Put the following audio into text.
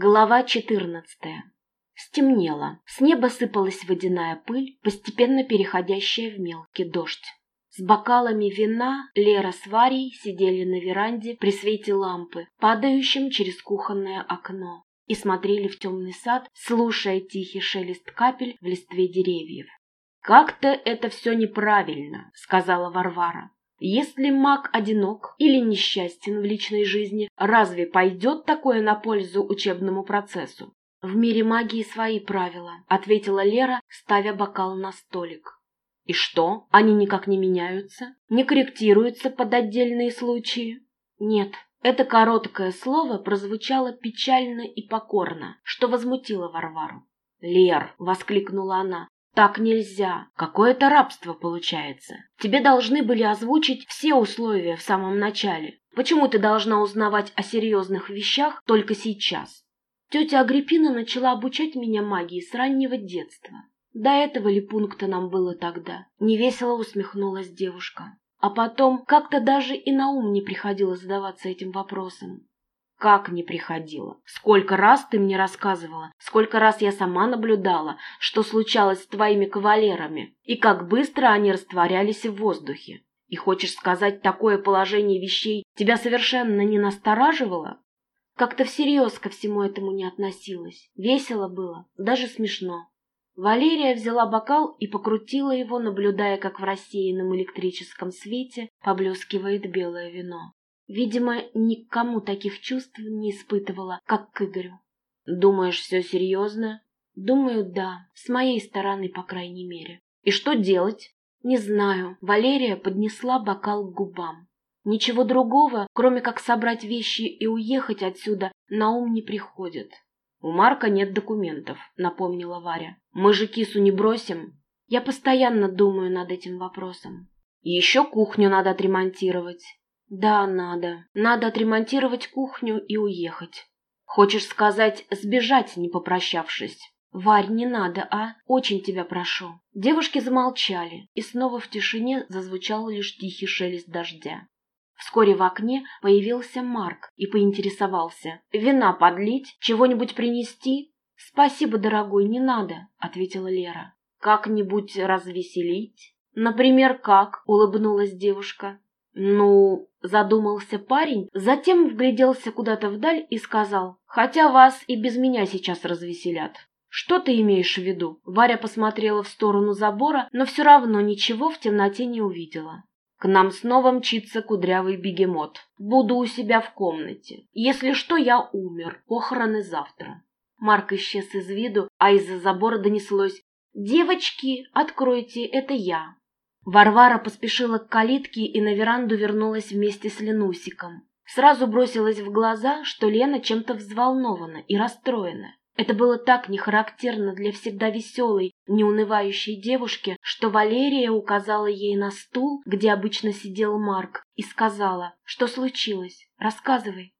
Глава четырнадцатая. Стемнело. С неба сыпалась водяная пыль, постепенно переходящая в мелкий дождь. С бокалами вина Лера с Варей сидели на веранде при свете лампы, падающем через кухонное окно, и смотрели в темный сад, слушая тихий шелест капель в листве деревьев. «Как-то это все неправильно», — сказала Варвара. Если маг одинок или несчастен в личной жизни, разве пойдет такое на пользу учебному процессу? В мире магии свои правила, ответила Лера, ставя бокал на столик. И что, они никак не меняются? Не корректируются под отдельные случаи? Нет, это короткое слово прозвучало печально и покорно, что возмутило Варвару. «Лер!» — воскликнула она. Так нельзя. Какое-то рабство получается. Тебе должны были озвучить все условия в самом начале. Почему ты должна узнавать о серьезных вещах только сейчас? Тетя Агриппина начала обучать меня магии с раннего детства. До этого ли пункта нам было тогда? Невесело усмехнулась девушка. А потом как-то даже и на ум не приходило задаваться этим вопросом. Как не приходила? Сколько раз ты мне рассказывала, сколько раз я сама наблюдала, что случалось с твоими кавалерами, и как быстро они растворялись в воздухе. И хочешь сказать, такое положение вещей тебя совершенно не настораживало? Как-то всерьез ко всему этому не относилась. Весело было, даже смешно. Валерия взяла бокал и покрутила его, наблюдая, как в рассеянном электрическом свете поблескивает белое вино. Видимо, никому таких чувств не испытывала, как к Игорю. Думаешь, все серьезно? Думаю, да, с моей стороны, по крайней мере. И что делать? Не знаю. Валерия поднесла бокал к губам. Ничего другого, кроме как собрать вещи и уехать отсюда, на ум не приходит. У Марка нет документов, напомнила Варя. Мы же кису не бросим. Я постоянно думаю над этим вопросом. Еще кухню надо отремонтировать. Да, надо. Надо отремонтировать кухню и уехать. Хочешь сказать, сбежать, не попрощавшись? Варь, не надо, а? Очень тебя прошу. Девушки замолчали, и снова в тишине зазвучал лишь тихий шелест дождя. Вскоре в окне появился Марк и поинтересовался. «Вина подлить? Чего-нибудь принести?» «Спасибо, дорогой, не надо», — ответила Лера. «Как-нибудь развеселить?» «Например, как?» — улыбнулась девушка. «Ну...» — задумался парень, затем вгляделся куда-то вдаль и сказал, «Хотя вас и без меня сейчас развеселят». «Что ты имеешь в виду?» Варя посмотрела в сторону забора, но все равно ничего в темноте не увидела. «К нам снова мчится кудрявый бегемот. Буду у себя в комнате. Если что, я умер. Похороны завтра». Марк исчез из виду, а из-за забора донеслось «Девочки, откройте, это я». Варвара поспешила к калитке и на веранду вернулась вместе с Ленусиком. Сразу бросилось в глаза, что Лена чем-то взволнована и расстроена. Это было так нехарактерно для всегда веселой, неунывающей девушки, что Валерия указала ей на стул, где обычно сидел Марк, и сказала, что случилось. Рассказывай.